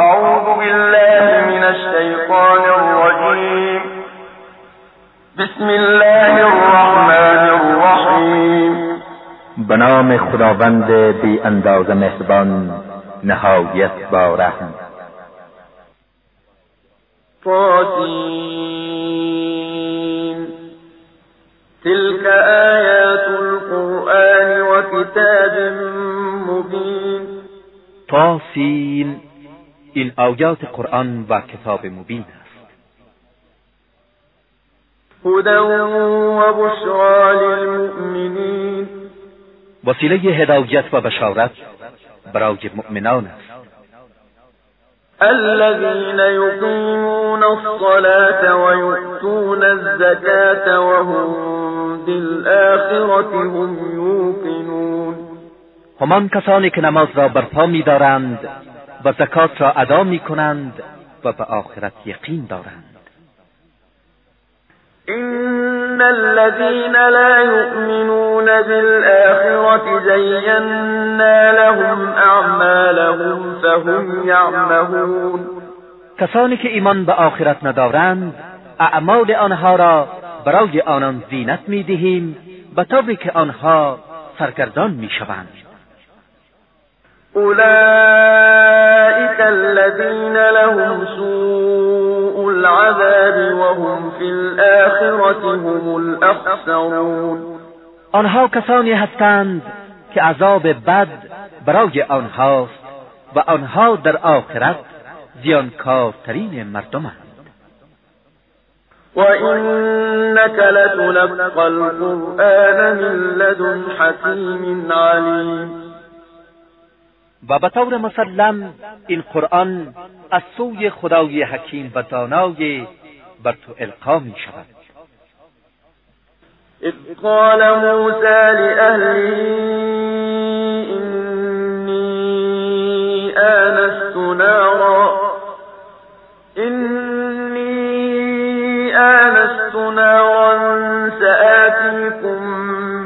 أعوذ بالله من الشيطان الرجيم. بسم الله الرحمن الرحیم به نام خداوند بی اندازه مهربان نهایت با رحم. طاسین تلك آیات القرآن و کتاب مبین. طاسین این آیات قرآن و کتاب مبین است. هدى و بشرا للمؤمنین وسیله هدایت و بشارت برای مؤمنان است. الذين يقيمون الصلاة ويؤتون الزكاة وهم بالآخرة هم يوقنون. همان کسانی که نماز را برپا می‌دارند و زکات را ادا می‌کنند و به آخرت یقین دارند. إن الذين لا يؤمنون بالآخرة زينا لهم أعمالهم فهم يعمهون. کسانی که ایمان به آخرت ندارند اعمال آنها را برای آنان زینت می‌دهیم به طوری که آنها سرگردان می‌شوند. أولئك الذين لهم سوء العذاب وهم في الآخرة هم الأخسرون. آنها کسانی هستند که عذاب بد برای آنهاست و آنها در آخرت زیانکارترین مردمند وإنك لتلقى القرآن من لدن حكيم عليم. و به طور مسلم این قرآن از سوی خدای حکیم و دانای بر تو القا می شود. اذ قال موسى لأهله إني آنست نارا إني آنست نارا سآتيكم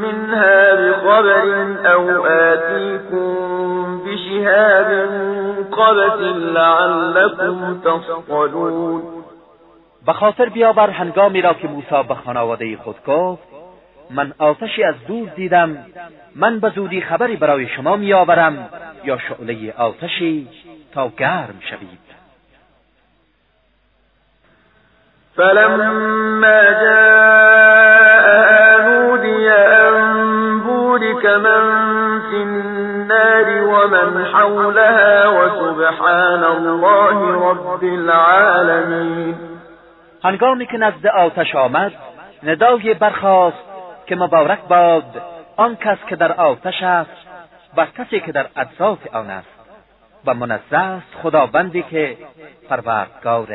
منها بخبر أو آتيكم بشهاب قبس لعلكم تصطلون به خاطر بیاور هنگامی را که موسی به خانواده خود گفت من آتشی از دور دیدم من به زودی خبری برای شما میآورم یا شعله آتشی تا گرم شوید. فلما جاء نودي أن بورك من ومن حولها وسبحان الله رب العالمين هنگامی که نزد آتش آمد ندای برخاست که مبارک باد آن کس که در آتش است و کسی که در اطراف آن است و منزه است خداوندی که پروردگار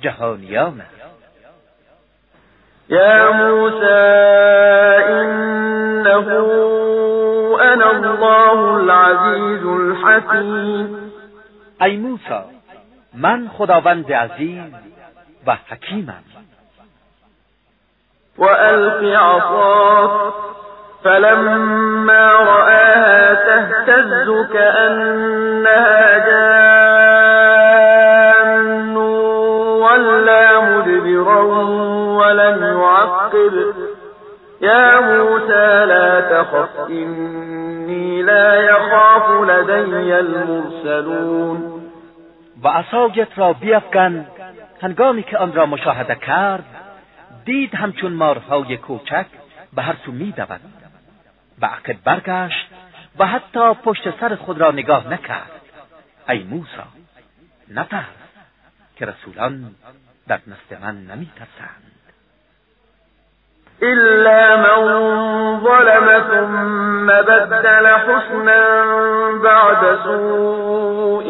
جهانیان است. يا موسى إنه أنا الله العزيز الحكيم. ای موسی من خداوند عزیز و حکیمم وألق عصاك فلما رآها تهتز كأنها جان ولا مدبرا ولم يعقب يا موسى لا تخف إني لا يخاف لدي المرسلون. و عصایت را بیفکن هنگامی که آن را مشاهده کرد دید همچون مارهای کوچک به هر سو میدود. به عقب برگشت و حتی پشت سر خود را نگاه نکرد. ای موسی نترس که رسولان در نزد من نمیترسند. إلا من ظلم ثم بدل حسنا بعد سوء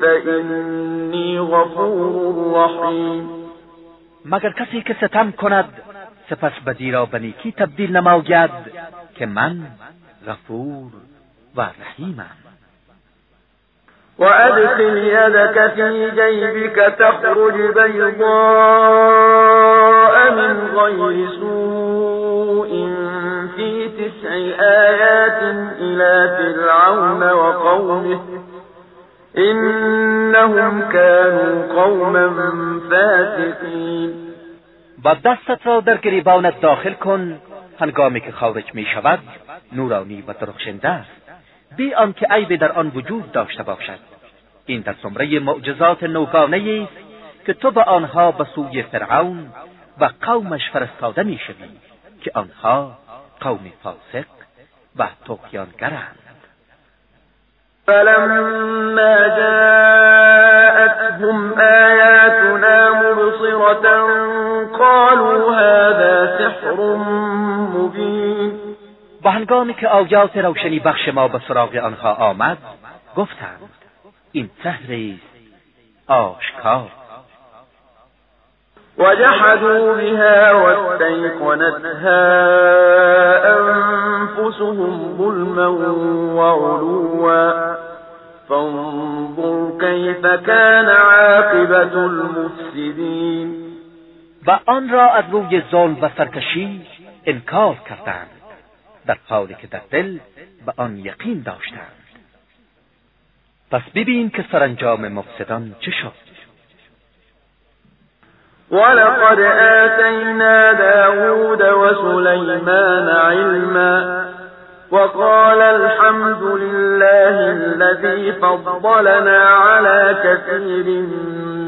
فإني غفور رحیم مگر کسی که ستم کند سپس بدی را به نیکی تبدیل نماید که من غفور و رحیمم. وأدخل يدك في جيبك تخرج بيضاء من غير سوء في تسع آيات إلى فرعون وقومه إن إنهم كانوا قوما فاسقين با دستت را در گریبانت داخل کن. هنگامی که خارج می شود نورانی و درخشنده است. بی آنکه عیبی در آن وجود داشته باشد. این در زمره معجزات نوگانه است که تو به آنها به سوی فرعون و قومش فرستاده می‌شوی که آنها قوم فاسق و طغیانگرند. فلما جاءتهم آياتنا مبصرة قالوا هذا سحر مبين و هنگامی که آیات روشنی بخش ما به سراغ آنها آمد گفتند این سحری است آشکار. وجحدوا بها واستيقنتها أنفسهم ظلما وعلوا. فانظر كيف كان عاقبة المفسدين. و آن را از روی ظلم و سرکشی انکار کردند. در حالی که در دل به آن یقین داشتند. پس ببین که سرانجام مفسدان چه شد. ولقد آتينا داود وسليمان علما وقال الحمد لله الذي فضلنا على كثير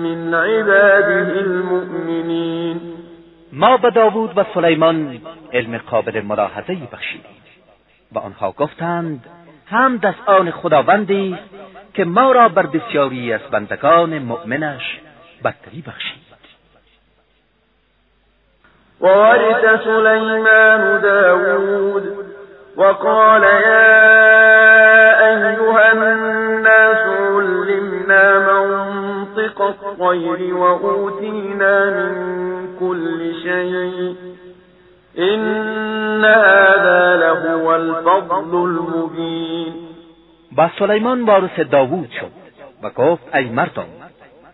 من عباده المؤمنين. ما به داوود و سلیمان علم قابل ملاحظه بخشیدیم و آنها گفتند هم از آن خداوندی که ما را بر بسیاری از بندگان مؤمنش برتری بخشید. وورث سليمان داود وقال يا أيها الناس علمنا منطق الطير وأوتينا من كل شيء إن هذا لهو الفضل المبين. با سلیمان وارث داوود شد و گفت ای مردم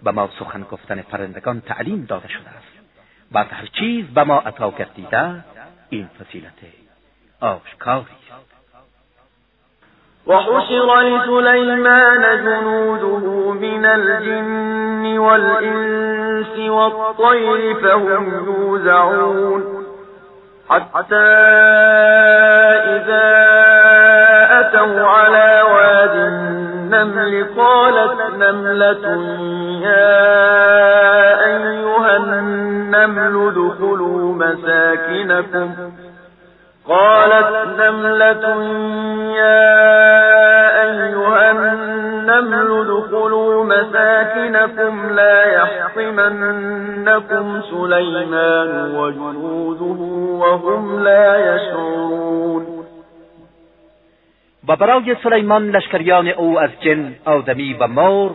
به ما سخن گفتن پرندگان تعلیم داده شده است. و هر چیز به ما عطا گردیده این فضیلت. آشکاری. است وحشر لسليمان جنوده من الجن والإنس والطير فهم يوزعون حتى إذا أتوا على واد النمل قالت نملة يا أيها النمل ادخلوا مساكنكم قالت نملة يا أيها النمل ادخلوا مساكنكم لا يحطمنكم سليمان وجنوده وهم لا يشعرون. و برای سلیمان لشکریان او از جن آدمی و مور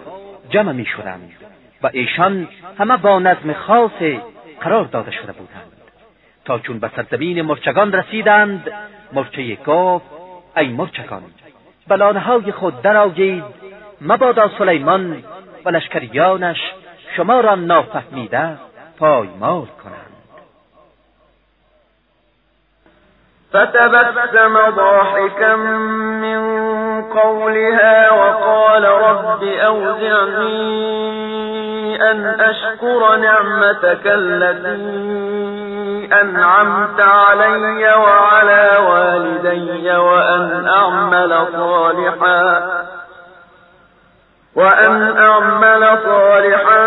جمع می شدند و ایشان همه با نظم خاص قرار داده شده بودند. تا چون به سرزمین مرچگان رسیدند مرچه گفت ای مرچگان بلانهای خود درآیید مبادا سلیمان و لشکریانش شما را نافهمیده پایمال کنند. فتبسم ضاحكا من قولها وقال رب أوزعني أن أشكر نعمتك التي أنعمت علي وعلى والدي وأن أعمل صالحا وأن أعمل صالحا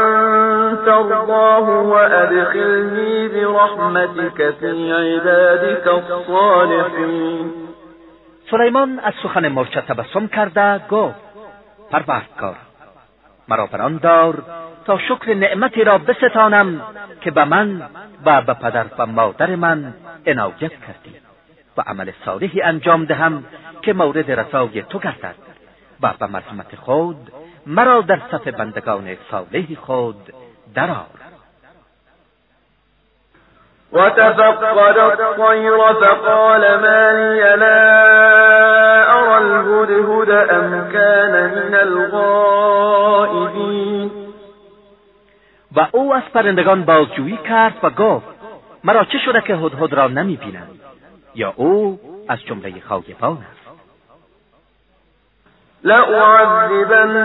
ترضاه وأدخلني برحمتك في عبادك الصالحين. سلیمان از سخن مرچه تبسم کرده گفت پروردگار. مرا بران دار تا شکر نعمتی را بستانم که به من و به پدر و مادر من عنایت کردی و عمل صالحی انجام دهم که مورد رضای تو گردد و به مرحمت خود مرا در صف بندگان صالح خود درآر. وتفقد الطير فقال ما لي لا أرى الهدهد أم كان من الغائبين. و او از پرندگان بازجویی کرد و گفت مرا چه شده که هدهد را نمی بینم یا او از جمله خاگبان است؟ لأعذبنه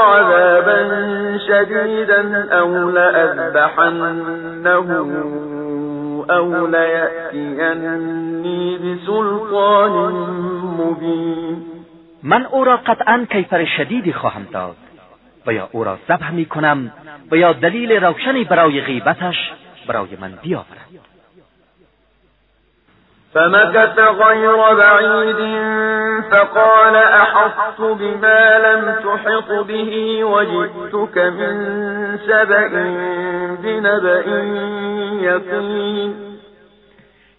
عذابا شديدا أو لأذبحنه أو ليأتيني بسلطان مبین. من او را قطعا کیفر شدیدی خواهم داد و یا او را ذبح می کنم و یا دلیل روشنی برای غیبتش برای من بیاورد. فمكث غير بعيد فقال أحطت بما لم تحط به وجدتك من سبأ بنبأ یقین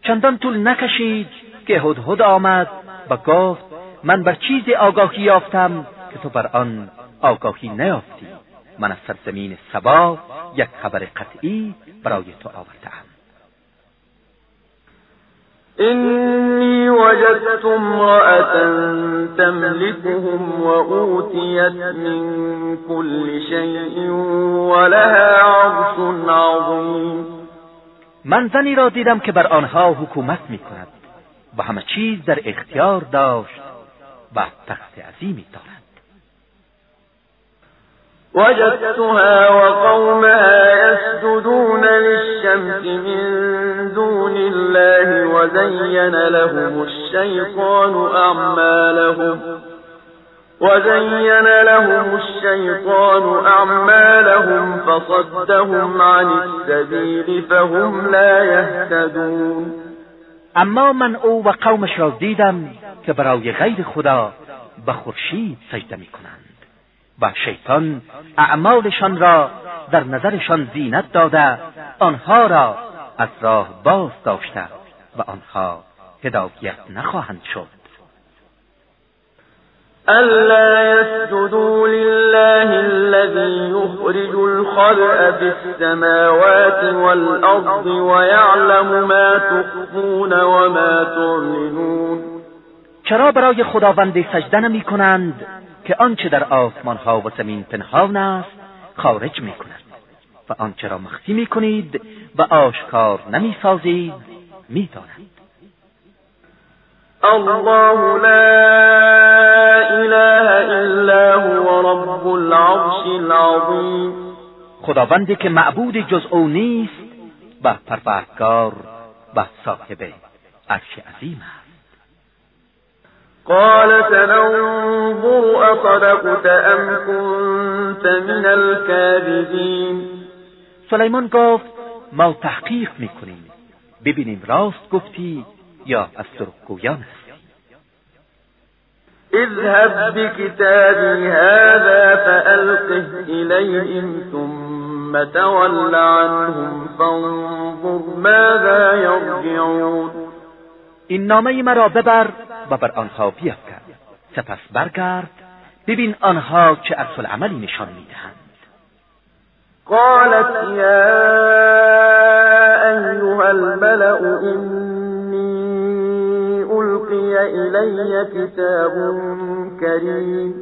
چندان طول نکشید که هدهد آمد و گفت من بر چیز آگاهی یافتم که تو بر آن آگاهی نیافتی. من از سرزمین سبا یک خبر قطعی برای تو آوردم إني وجدت امرأة تملكهم وأوتيت من كل شيء ولها عرش عظيم من زنی را دیدم که بر آنها حکومت می کند و همه چیز در اختیار داشت و تخت عظیمی دارد وجدتها وقومها يسجدون للشمس من دون الله وزين لهم الشيطان أعمالهم وزين لهم الشيطان أعمالهم فصدهم عن السبيل فهم لا يهتدون. اما من او و قومش را دیدم که برای غیر خدا به خورشید سجده می کنند و شیطان اعمالشان را در نظرشان زینت داده آنها را از راه باز داشته و آنها هدایت نخواهند شد. ألا يسجدوا لله الذي يخرج الخبأ في السماوات والأرض ويعلم ما تخفون وما تعلنون چرا برای خداوند سجده نمی کنند که آنچه در آسمان ها و زمین پنهان است خارج می کند و آنچه را مخفی می کنید و آشکار نمی سازید می داند. الله لا إله إلا هو رب العرش العظیم خداوندی که معبود جز أو نیست و پروردگار و صاحب عرش عظیم است. قال سننظر أصدقت أم كنت من الكاذبين. سلیمان گفت ما تحقیق میکنیم. ببینیم راست گفتی یا از سرگویان هستی اذهب بكتابي هذا فألقه إليهم ثم تول عنهم فانظر ماذا يرجعون. این نامه مرا ببر و بر آنها بیفکن. سپس برگرد ببین آنها چه عکس عملی نشان می‌دهند. قالت یا ایها الملأ اینی القی الی کتاب کریم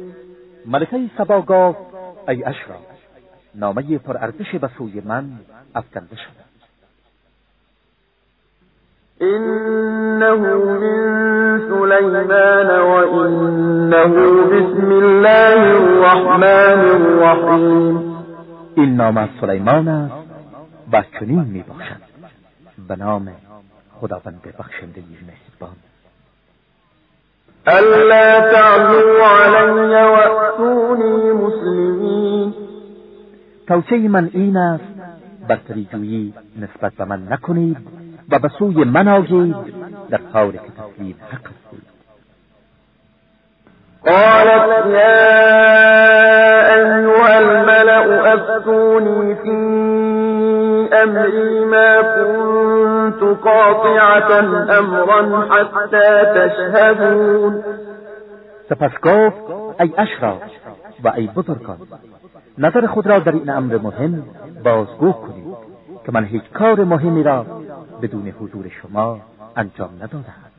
ملکه سبا گفت ای اشراف نامه پرارزش به سوی من افکنده شده. إنه من سليمان وإنه بسم الله الرحمن الرحیم این نام از سلیمان است و چنین می باشد به نام خداوند بخشنده مهربان. ألا تعلوا علی واتونی مسلمین توصیه من این است برتری جویی نسبت به من نکنید و به سوی من آیید در حالی که تسلیم حق هستید قالت يا أيها الملأ أفتوني في أمري ما كنت قاطعة أمرا حتى تشهدون سپس گفت ای اشراف و ای بزرگان نظر خود را در این امر مهم بازگو کنید که من هیچ کار مهمی را بدون حضور شما انجام ندادم.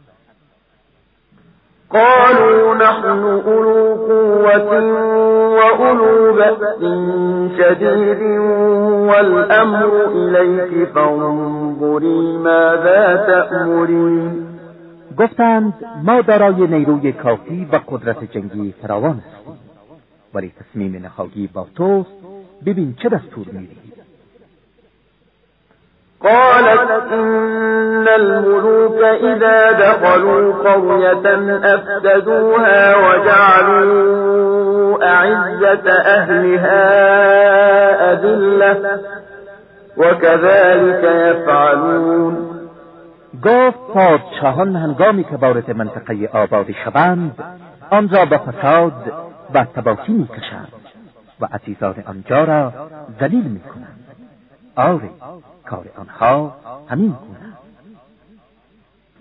قالوا نحن أولو قوة وأولو بأس شديد والأمر إليك فانظري ماذا تأمرين. گفتند ما دارای نیروی کافی و قدرت جنگی فراوان هستیم. ولی تصمیم نهایی با توست ببین چه دستور میدی قالت إن الملوك إذا دخلوا قرية أفسدوها وجعلوا أعزة أهلها أذلة وكذلك يفعلون. گفت پادشاهان هنگامی که وارد منطقه آبادی شوند آن را به فساد و تباهی می‌کشند و عزیزان آنجا را ذلیل می‌کنند. آره کار آنها همین گونه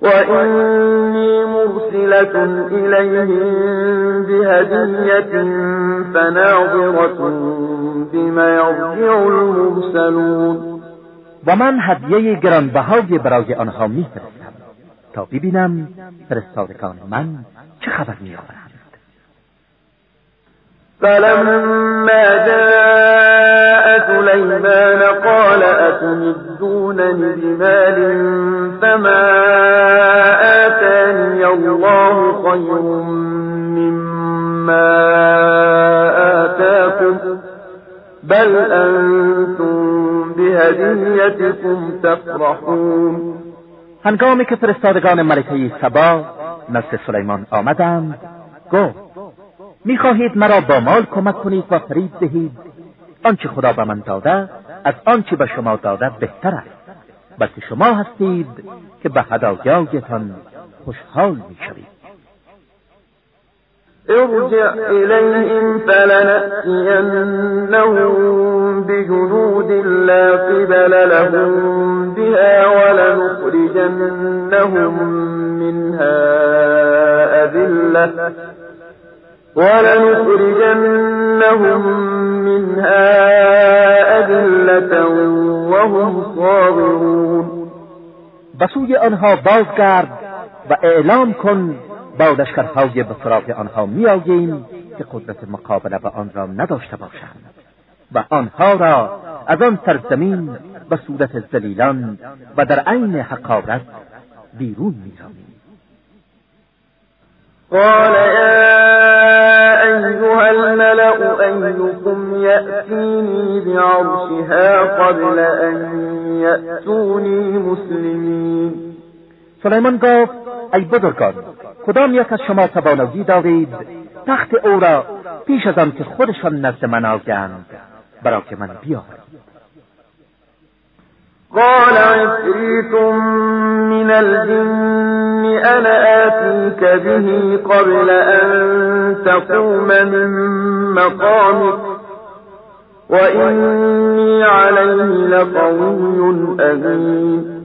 وإني مرسلة إليهم بهدية فناظرة بما يرجع المرسلون. و من هدیه گرانبهای برای آنها میفرستم تا ببینم فرستادگان من چه خبر میآورند. فلما جاء سليمان قال أتمدونني بمال فما آتاني الله خير مما آتاكم بل أنتم بهديتكم تفرحون. هنگامی که فرستادگان ملکه سبا نزد سلیمان آمدند گفت می‌خواهید مرا با مال کمک کنید و فرید دهید؟ آنچه خدا به من داده از آنچه به شما داده بهتر است. بلکه شما هستید که به هدایایتان خوشحال می‌شوید. ارجع إليهم فلنأتينهم بجنود لا قبل لهم بها ولنخرجنهم منها أذلة. ولنخرجنهم منها أذلة وهم صاغرون. بسوی آنها بازگرد و اعلام کن با لشکرهای به سراغ آنها میآییم که قدرت مقابله به آن را نداشته باشند و آنها را از آن سرزمین به صورت زلیلان و در عین حقارت بیرون میرانیم قال أيها الملأ أيكم يأتيني بعرشها قبل أن يأتوني مسلمين. سلیمان گفت ای بزرگان کدام یک از شما توانایی دارید؟ تخت او را پیش از آن که خودشان نزد من آگند برای که من بیارم. قال عفريت من الجن أنا آتيك به قبل أن تقوم من مقامك وإني عليه لقوي أمين.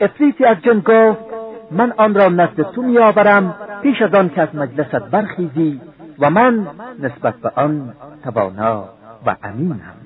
افریتی از جن گفت من آن را نزد تو میآورم پیش از آن که از مجلست برخیزی و من نسبت به آن توانا و امینم.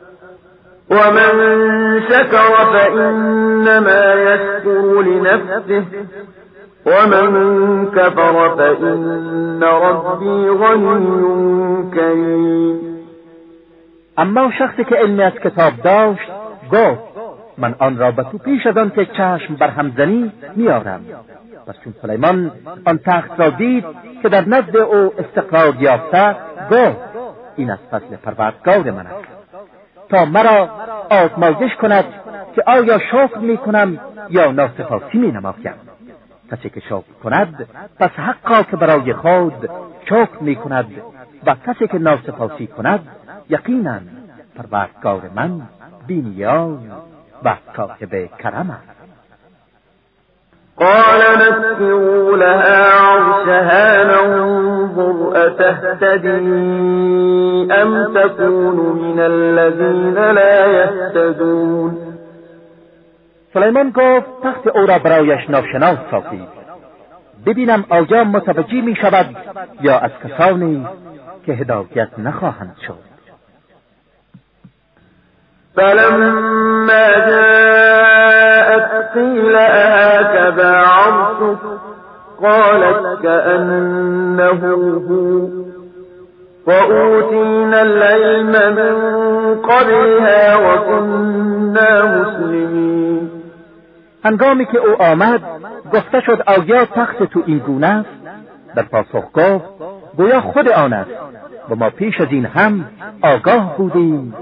ومن شكر فإنما يشكر لنفسه ومن كفر فإن ربي غني كريم. اما شخصی که علمی از کتاب داشت گفت من آن را به تو پیش از آن که چشم بر هم زنی میآورم. پس چون سلیمان آن تخت را دید که در نزد او استقرار یافته گفت این از فضل پروردگار من است. تا مرا آزمایش کند که آیا شکر می کنم یا ناسپاسی می نمایم کسی که شکر کند پس حقا که برای خود شکر می کند و کسی که ناسپاسی کند یقینا پروردگار من بینیاز و صاحب کرم است. قال نسروا لها عرشها أتهتدي أم تكون من الذين لا يهتدون سلیمان گفت تخت او را برایش ناشناس سازید ببینم آیا متوجه می شود یا از کسانی که هدایت نخواهند شد. فلما جاءت قيل أهكذا عرشك قالت كأنه هو. وأوتينا العلم من قبلها وكنا مسلمين. هنگامی که او آمد گفته شد آیا تخت تو این گونه است؟ در پاسخ گفت گویا خود آن است. و ما پیش از این هم آگاه بودیم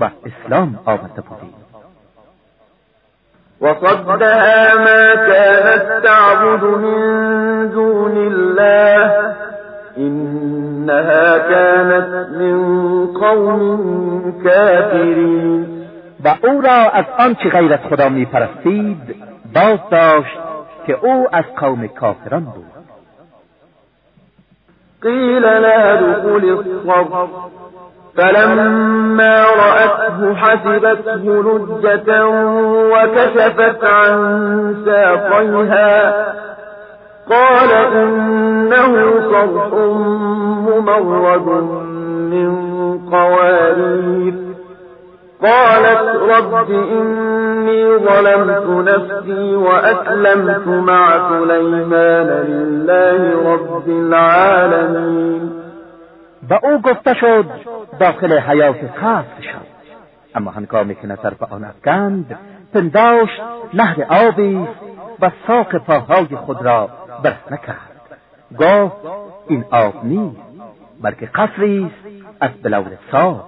و اسلام آورده بودیم. وصدها ما كانت تعبد من دون الله إنها كانت من قوم كافرین و او را از آنچه غیر از خدا می پرستید باز داشت که او از قوم کافران بود. قیل لا دخول الصبر فلما رأته حسبته لجة وكشفت عن ساقيها. قال إنه صرح ممرد من قوارير. قالت رب إني ظلمت نفسي وأسلمت مع سليمان لله رب العالمين. و او گفته شد داخل حیات خاص شد. اما هنگامی که نظر به آن افکند پنداشت نهر آبی و ساق پاهای خود را برهنه کرد گفت این آب نیست بلکه قصری است از بلور صاف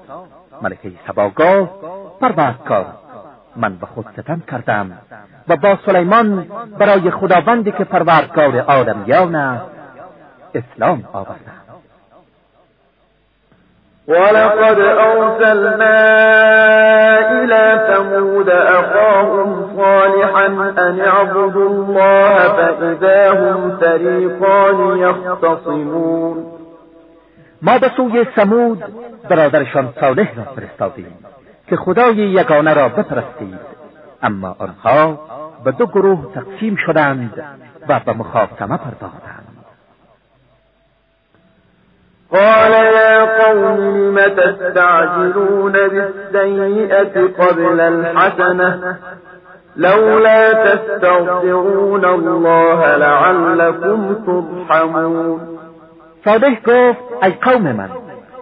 ملکه سبا گفت پروردگار من به خود ستم کردم و با سلیمان برای خداوندی که پروردگار آدمیان است اسلام آوردم ولقد أرسلنا إلى ثمود أخاهم صالحا أن اعبدوا الله فإذا هم فريقان يختصمون. ما به سوی سمود برادرشان صالح را فرستادیم که خدای یگانه را بپرستید. اما آنها به دو گروه تقسیم شدند و به مخاصمه پرداختند. قال يا قوم لم تستعجلون بالسيئة قبل الحسنة؟ لولا تستغفرون الله لعلكم ترحمون. صالح گفت ای قوم من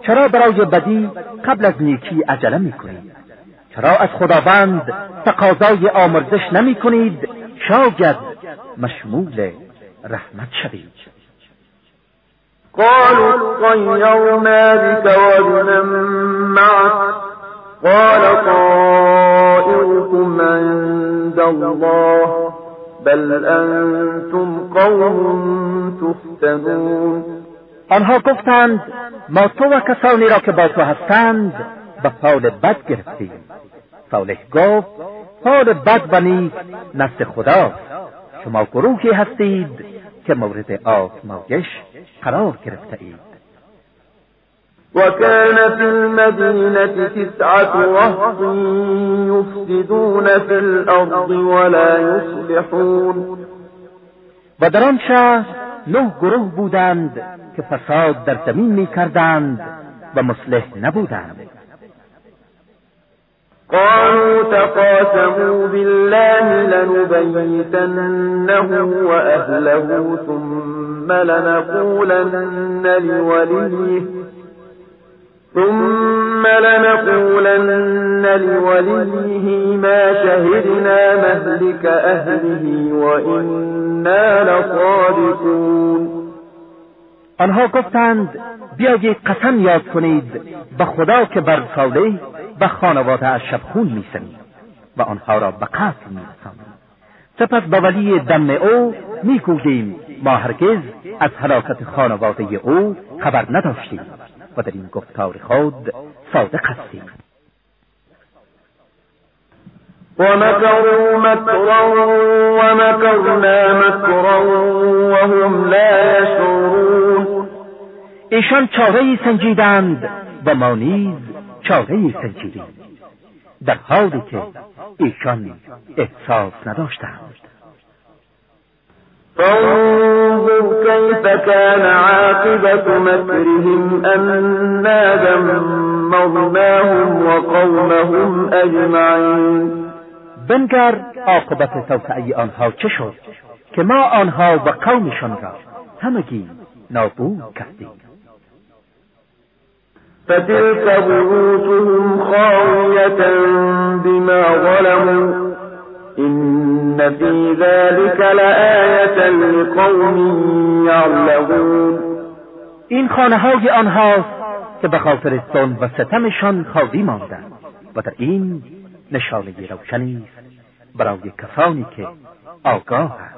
چرا برای بدی قبل از نیکی عجله می‌کنید؟ چرا از خداوند تقاضای آمرزش نمی کنید شاید مشمول رحمت شوید. قالوا اطيرنا بك وبمن معك. قال طائركم عند الله. بل انتم قوم تفتنون. آنها گفتند ما تو و کسانی را که با تو هستند به فال بد گرفتیم. صالح گفت فال بد و نیک نزد خداست شما گروهی هستید که مورد آزمایش قرار گرفته اید. وكان في المدينة تسعة رهط يفسدون في الأرض ولا يصلحون. و در آن شهر نه گروه بودند که فساد در زمین می کردند و مصلح نبودند. قالوا تقاسموا بالله لنبيتنه وأهله ثم لنقولن لوليه ثم لنقولن لوليه ما شهدنا مهلك أهله وإنا لصادقون. آنها گفتند بیایید قسم یاد کنید به خدا که بر و خانواده از شبخون میسنید و آنها را به قتل میرسانید سپس به ولی دم او می‌گوییم ما هرگز از هلاکت خانواده او خبر نداشتیم و در این گفتار خود صادق هستیم. ومكروا مكرا ومكرنا مكرا وهم لا يشعرون ایشان چاره ای سنجیدند و ما نیز چاره سنجیدیم در حالی که ایشان احساس نداشتند. فانظر كيف كان عاقبة مكرهم أنا دمرناهم وقومهم أجمعين. بنگر عاقبت توسعه آنها چه شد که ما آنها و قومشان را همگی نابود کردیم؟ فتلك بيوتهم خاوية بما ظلموا. إن في ذلك لآية لقوم يعلمون. این خانه های آنهاست که به خاطر ظلم و ستمشان خالی ماندند و در این نشانه روشنی است برای کسانی که آگاهند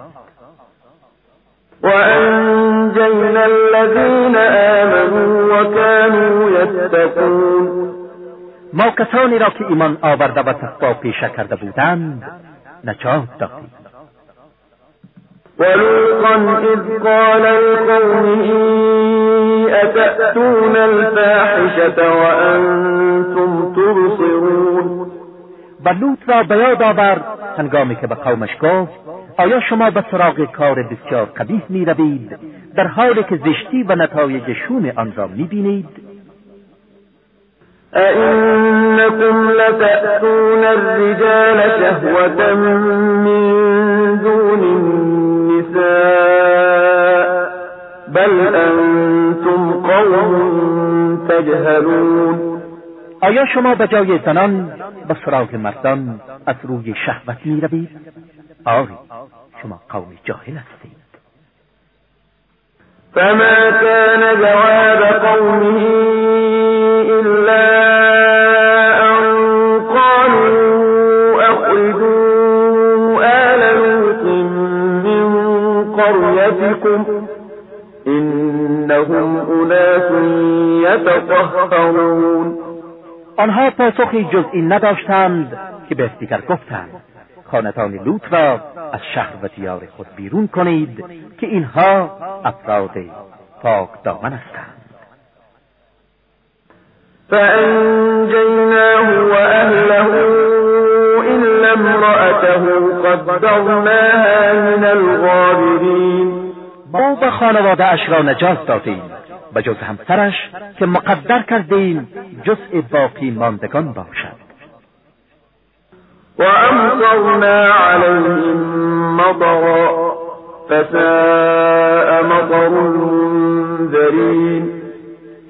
وأنجينا الذين آمنوا وكانوا يتقون. ما کسانی را که ایمان آورده و تقوا پیشه کرده بودند نجات دادیم ولوطا إذ قال لقومه أتأتون الفاحشة وأنتم تبصرون؟ و لوط را به یاد آورد هنگامی که به قومش گفت آیا شما به سراغ کار بسیار قبیح می روید در حالی که زشتی و نتایج شوم آن را می بینید أئنكم لتأتون الرجال شهوة من دون النساء بل أنتم قوم تجهلون آیا شما به جای زنان به سراغ مردان از روی شهوت می روید؟ آری شما قوم جاهل هستید. فما كان جواب قومه إلا أن قالوا أخرجوا آل لوط من قريتكم إنهم أناس يتطهرون. آنها پاسخی جز این نداشتند که به دیگر گفتند. خاندان لوط را از شهر و دیار خود بیرون کنید که اینها افراد پاک دامن هستند. فأنجيناه وأهله إلا امرأته قدرناها من الغابرين. ما به خانواده اش را نجات دادیم به جز همسرش که مقدر کردیم جزء باقی ماندگان باشد. وأمطرنا عليهم مطرا فساء مطر المنذرين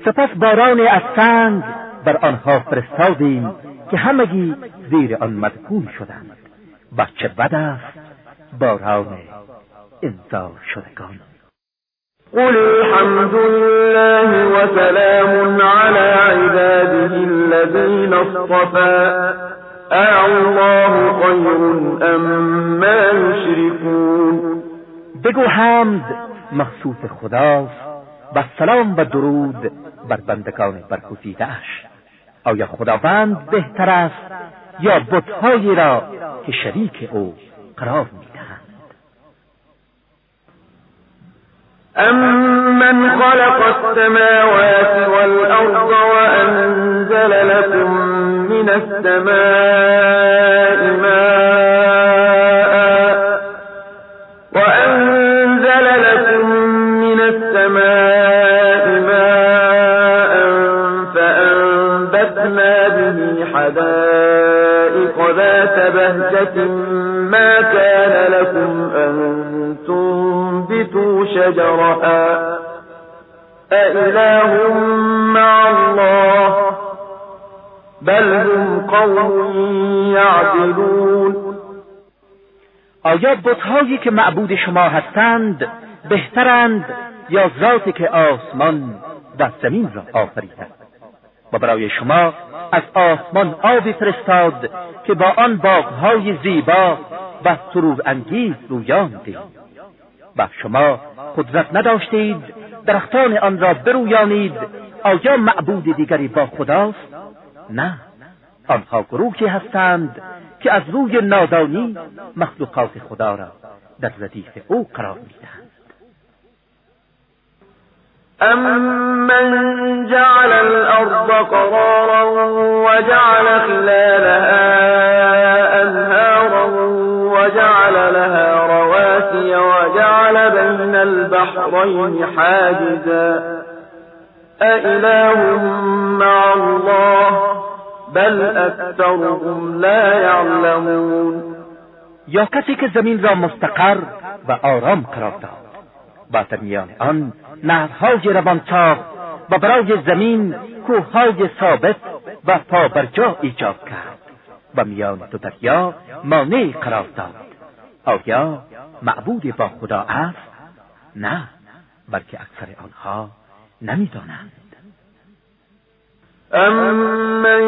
سپس باران از سنگ بر آنها فرستادیم که همگی زیر آن مدفون شدند. و چه بد است باران انذار شدگان قل الحمد لله وسلام على عباده الذين اصطفى. الله خير أما يشركون بگو حمد مخصوص خداست و سلام و درود بر بندگان برگزیدهاش آیا خداوند بهتر است یا بتهایی را که شریک او قرار می‌دهند؟ أمن خلق السماوات والأرض وأنزل لكم من السماء ماء وأنزل لكم من السماء ماء فأنبتنا به حدائق ذات بهجة ما كان لكم أن تنبتوا شجرها أإله مع الله بل هم قوم يعدلون. آیا بتهایی که معبود شما هستند بهترند یا ذاتی که آسمان و زمین را آفریده و برای شما از آسمان آبی فرستاد که با آن باغهای زیبا و سرور انگیز رویاندید و شما قدرت نداشتید درختان آن را برویانید آیا معبود دیگری با خداست؟ نه. آنها گروهی هستند که از روی نادانی مخلوقات خدا را در ردیف او قرار می‌دهند. أمن جعل الأرض قرارا وجعل خلالها أنهارا وجعل لها رواسي وجعل جعل بين البحرين حاجزا أإله مع الله بل أكثرهم لا يعلمون یا کسی که زمین را مستقر و آرام قرار داد. با در میان آن نهرهای روان و برای زمین کوههای ثابت و پابرجا ایجاد کرد و میان دو دریا مانع قرار داد. آیا معبود با خدا است؟ نه بلکه اکثر آنها نمی‌دانند. أَمَّن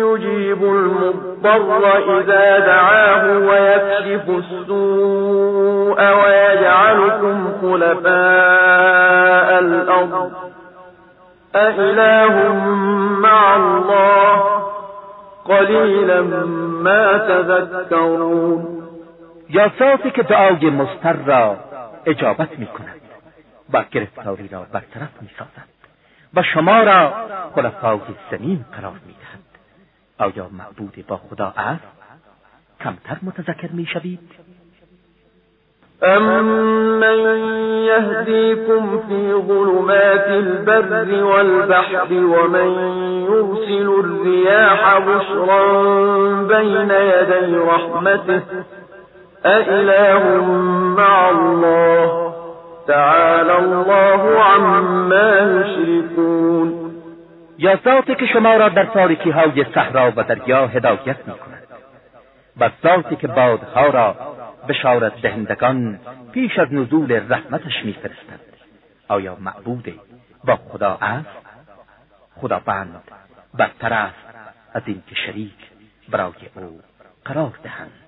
يُجِيبُ المضطر إِذَا دَعَاهُ وَيَكْشِفُ السُّوءَ وَيَجْعَلُكُمْ خُلَفَاءَ الْأَرْضِ أَإِلَٰهٌ مَّعَ اللَّهِ قَلِيلًا مَا تَذَكَّرُونَ. یا ذاتی که دعای اجابت می کند و را و شما را خلفای زمین قرار می دهد آیا معبود با خدا است؟ کمتر متذکر می شوید أَمَّن يَهْدِيكُمْ فِي ظُلُمَاتِ الْبَرِّ وَالْبَحْرِ وَمَن يُرْسِلُ الرِّيَاحَ بُشْرًا بَيْنَ يَدَيْ رَحْمَتِهِ أَإِلَٰهٌ مَّعَ اللَّهِ تعالى الله عما يشركون. یا ذاتی که شما را در تاریکی های صحرا و دریا هدایت می کند و ذاتی که بادها را بشارت دهندگان پیش از نزول رحمتش میفرستد آیا معبود با خدا است؟ خداوند بدتر است از اینکه شریک برای او قرار دهند.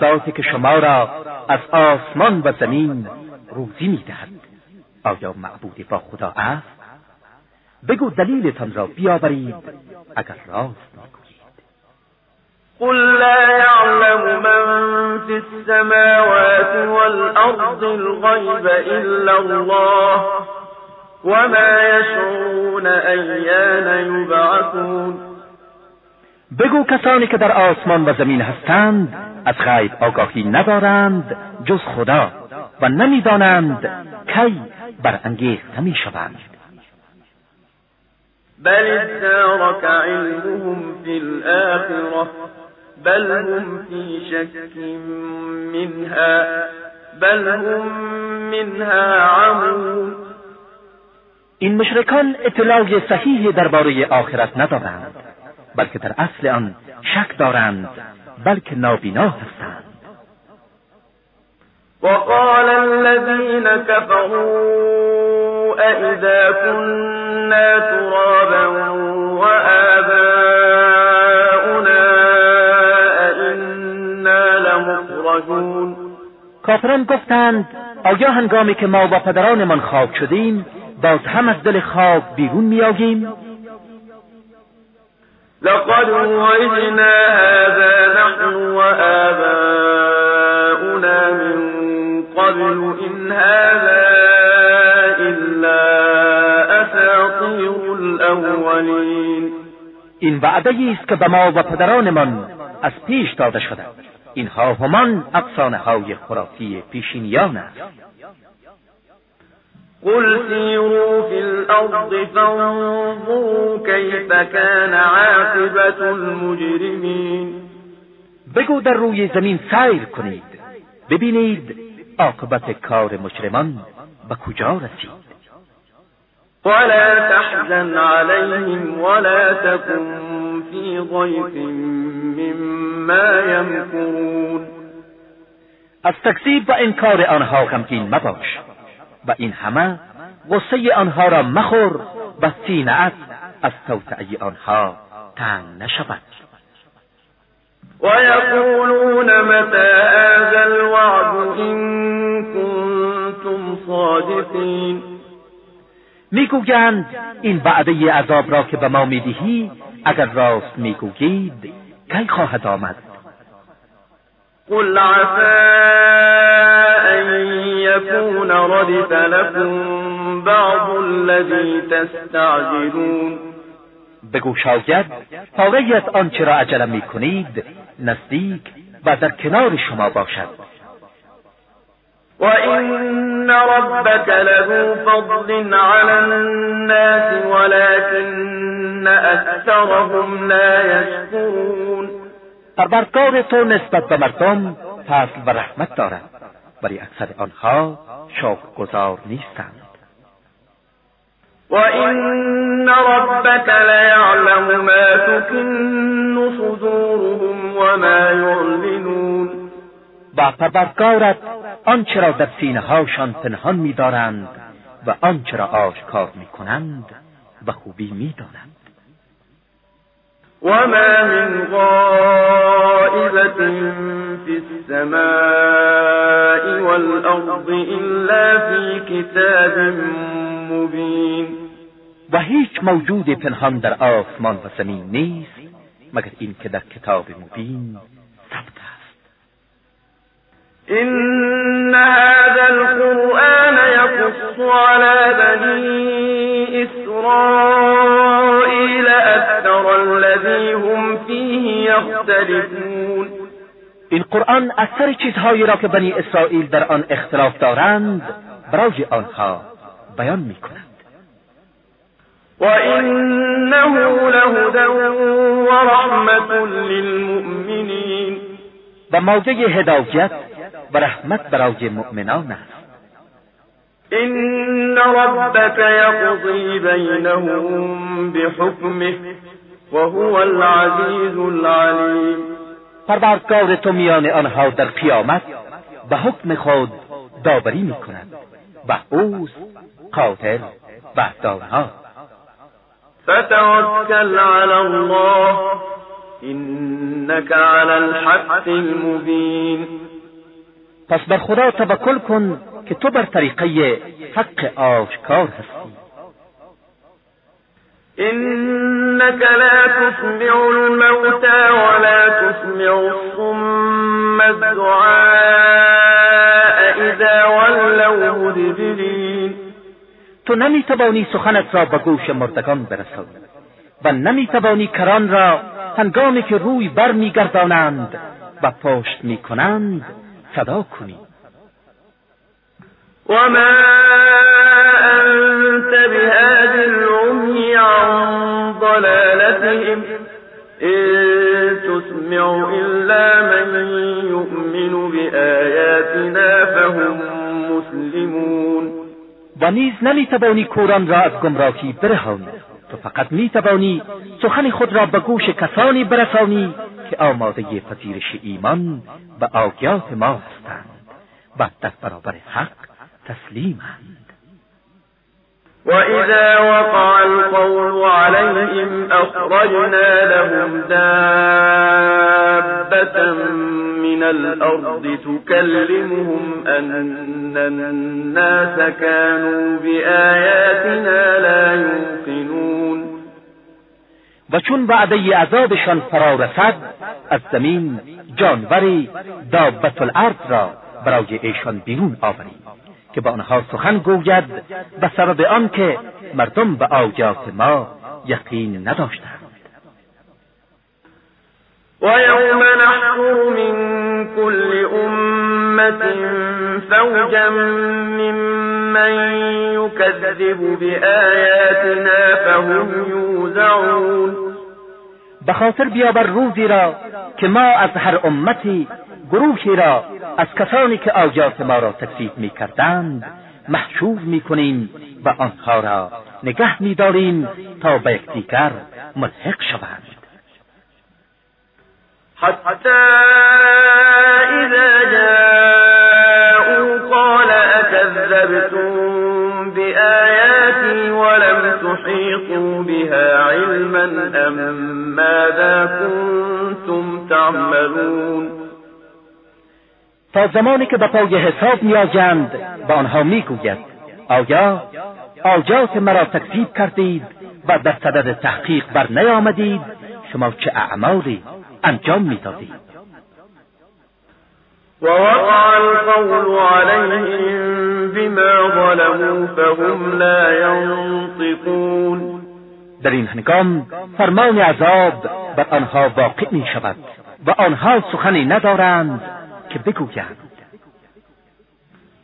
ذاتی که شما را از آسمان و زمین روزی می‌دهد. آیا معبود با خدا است؟ بگو دلیلتان را بیاورید اگر راست می‌گویید. قل لا يعلم من في السماوات والأرض الغيب إلا الله وما يشعرون أيان يبعثون. بگو کسانی که در آسمان و زمین هستند از غیب آگاهی ندارند جز خدا و نمی‌دانند کی برانگیخته می‌شوند. بل ادارك علمهم في الآخرة بل هم في شك منها بل هم منها عمون. این مشرکان اطلاع صحیح درباره آخرت ندارند بلکه در اصل آن شک دارند بلکه نابینا هستند. وقال الذين كفروا أئذا كنا ترابا وآباؤنا أئنا لمخرجون. کافران گفتند آیا هنگامی که ما با پدرانمان خاک شدیم باز هم از دل خاک بیرون میآییم؟ لقد وعدنا هذا نحن وآباؤنا من قبل إن هذا إلا أساطير الأولين. این وعده است که به ما و پدرانمان از پیش داده شده. اینها همان افسانه های خرافی پیشینیان است. قل سيروا في الأرض فانظروا كيف كان عاقبة المجرمين. بگو در روی زمین سیر کنید. ببینید عاقبت کار مجرمان به کجا رسید. ولا تحزن عليهم ولا تكن في ضيق مما يمكرون. از تکذیب و انکار آنها غمگین مباش. و این همه غصه آنها را مخور و سینهات از توطعه آنها تنگ نشود. ويقولون متى هذا الوعد إن كنتم صادقین می‌گویند این وعده عذاب را که به ما می‌دهی اگر راست می‌گویید کی خواهد آمد؟ قل عسى يكون ردف لكم بعض الذي تستعجلون. بگو شاید پاره از آنچه را عجله می‌کنید نزدیک و در کنار شما باشد. وإن ربك له فضل على الناس ولكن أكثرهم لا يشكرون پروردگار تو نسبت به مردم فضل و رحمت دارد. ولی اکثر آنها گذار نیستند. وإن ربك ليعلم ما تكن صدورهم وما يعلنون و پروردگارت آنچه را در سینه هاشان پنهان می‌دارند و آنچه را آشکار می‌کنند و خوبی می‌دانند. وما من غائبة في السماء والأرض إلا في كتاب مبين و هیچ موجود پنهان در آسمان و زمین نیست مگر این که در کتاب مبین ثبت إن هذا القرآن يقص على بني إسرائيل أكثر الذي هم فيه يختلفون. این قرآن اکثر چیزهایی را که بنی اسرائیل در آن اختلاف دارند برای آنها بیان می کند و انه لهدى و رحمت للمؤمنین و موجه هدایت و رحمت برای مؤمنان است. إن ربك يقضي بينهم بحكمه وهو العزيز العليم. پروردگار تو میان آنها در قیامت به حکم خود داوری می کند و اوست قادر و دانها فتوکل علی الله انك على الحق المبین. پس بر خدا توکل کن که تو بر طریقه حق آشکار هستی. إنك لا تسمع الموتى ولا تسمع الصم الدعاء اذا ولوا مدبرین تو نمی‌توانی سخنت را به گوش مردگان برسانی و نمی‌توانی کران را هنگامی که روی بر میگردانند و پشت می‌کنند صدا کنی وما انت بهاد العمی عن ضلالتهم إن تسمع إلا من يؤمن بآياتنا فهم مسلمون. و نیز نمیتوانی کوران را از گمراهی برهانی تو فقط میتوانی سخن خود را به گوش کسانی برسانی که آماده پذیرش ایمان و آگاه ما هستند. و در برابر حق تسلیمند. وإذا وقع القول عليهم أخرجنا لهم دابة من الأرض تكلمهم أن الناس كانوا بآياتنا لا يوقنون و چون وعده عذابشان فرا رسد از زمین جانوری دابت الارض را برای ایشان بیرون آوریم که با آنها سخن گوید به سبب آنکه مردم به آیات ما یقین نداشتند. ويوم نحشر من كل أمة فوجا ممن يكذب بآياتنا فهم يوزعون. به خاطر بیاور روزی را که ما از هر امتی گروهی را از کسانی که آیات ما را تکذیب محشور می کنیم و آنها را نگه می داریم تا به یکدیگر ملحق شوند. حتی اذا جاءوا قال اكذبتم بآياتي ولم تحيطوا بها علما ام ماذا كنتم تعملون؟ تا زمانی که به پای حساب میآیند به آنها می‌گوید آیا آجات مرا تکذیب کردید و در صدد تحقیق بر نیامدید؟ شما چه اعمالی انجام می‌دادید ووقع القول عليهم بما ظلموا فهم لا ينطقون. در این هنگام فرمان عذاب بر آنها واقع می شود و آنها سخنی ندارند که بگویند.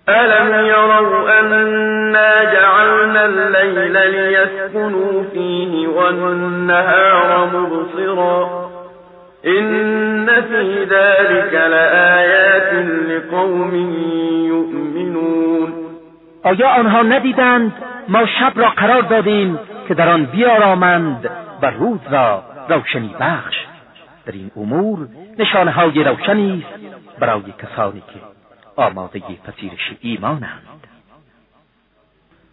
ألم يروا أنا جعلنا الليل ليسكنوا فيه والنهار مبصرا إن في ذلك لآيات لقوم يؤمنون. آیا آنها ندیدند ما شب را قرار دادیم که در آن بیارامند و روز را روشنی بخش؟ در این امور نشانه های روشنی است برای کسانی که آماده پذیرش ایمانند.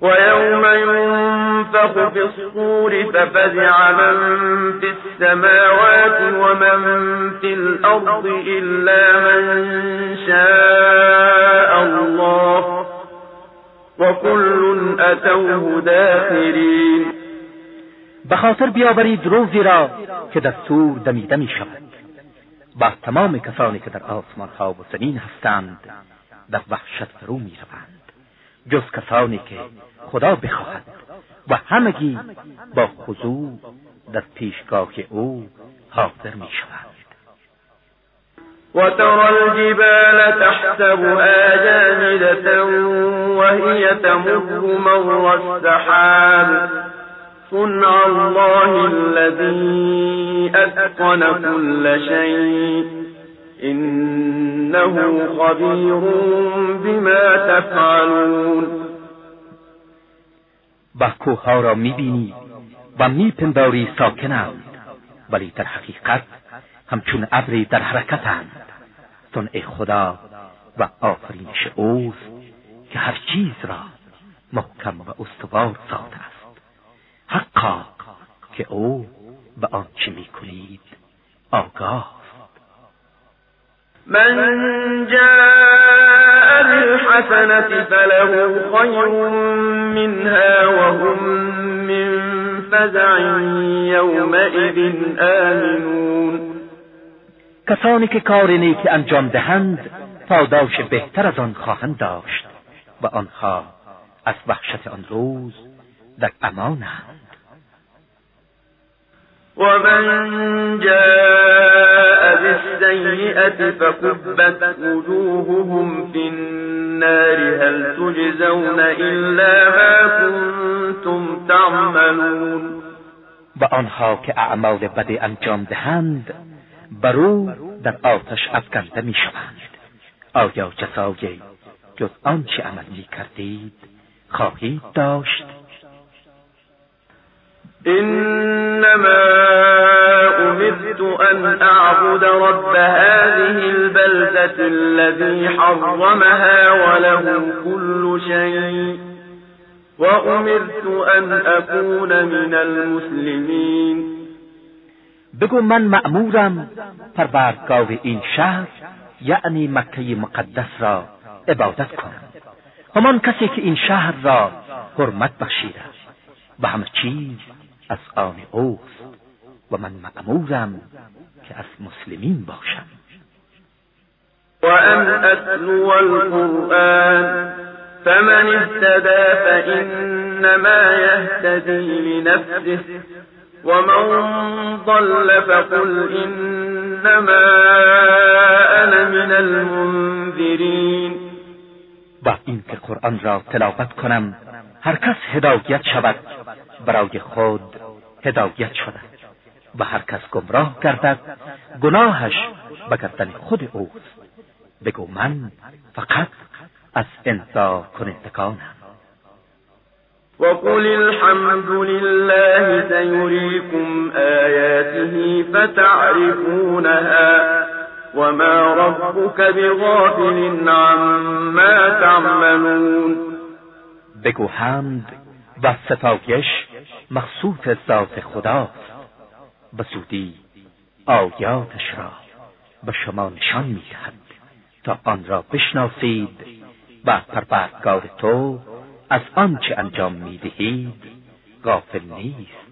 ويوم ينفخ في الصور ففزع من في السماوات ومن في الأرض إلا من شاء الله وكل أتوه داخرين. به خاطر بیاورید روزی را که در سور دمیده می شود. با تمام کسانی که در آسمان ها و زمین هستند در وحشت فرو می روند جز کسانی که خدا بخواهد و همگی با خضوع در پیشگاه او حاضر می شوند وترى الجبال تحسبها جامدة وهي تمر مر السحاب. صنع الله الذي أتقن كل شيء. إنه خبير بما تفعلون. با کوه را می‌بینی و میپنداری ساکنند ولی در حقیقت همچون ابری در حرکتند. صنع خدا و آفرینش اوست که هر چیز را محکم و استوار ساخته است. حقا که او به آنچه می‌کنید آگاه من جاء بالحسنة فله خير منها وهم من فزع يومئذ آمنون. کسانی که کار نیکی انجام دهند پاداش بهتر از آن خواهند داشت و آنها از وحشت آن روز در امانند ومن جاء بالسيئة فكبت وجوههم في النار. هل تجزون إلا ما كنتم تعملون؟ و آنها که اعمال بد انجام دهند بر او در آتش افکنده می شوند آیا جزای جز آنچه عمل می کردید خواهید داشت؟ إنما أمرت أن أعبد رب هذه البلدة الذي حرمها وله كل شيء وأمرت أن أكون من المسلمين. بگو من مأمورم پروردگار این شهر یعنی مکه مقدس را عبادت کنم همان کسی که این شهر را حرمت بخشیده و همه چیز از آن اوست و من مأمورم که از مسلمین باشم. وأن أتلو القرآن فمن اهتدى فإنما يهتدي لنفسه ومن ضل فقل إنما أنا من المنذرين. با اینکه قرآن را تلاوت کنم هر کس هدایت شود. برای خود هدایت شده. و هر کس گمراه گردد گناهش به گردن خود اوست. بگو من فقط از انسا کنندگانم. وقل الحمد لله سيريكم آياته فتعرفونها وما ربك بغافل عما تعملون. بگو حمد و ستایش مخصوص ذات خداست به زودی آیاتش را به شما نشان می‌دهد تا آن را بشناسید و پروردگار تو از آنچه انجام می‌دهید غافل نیست.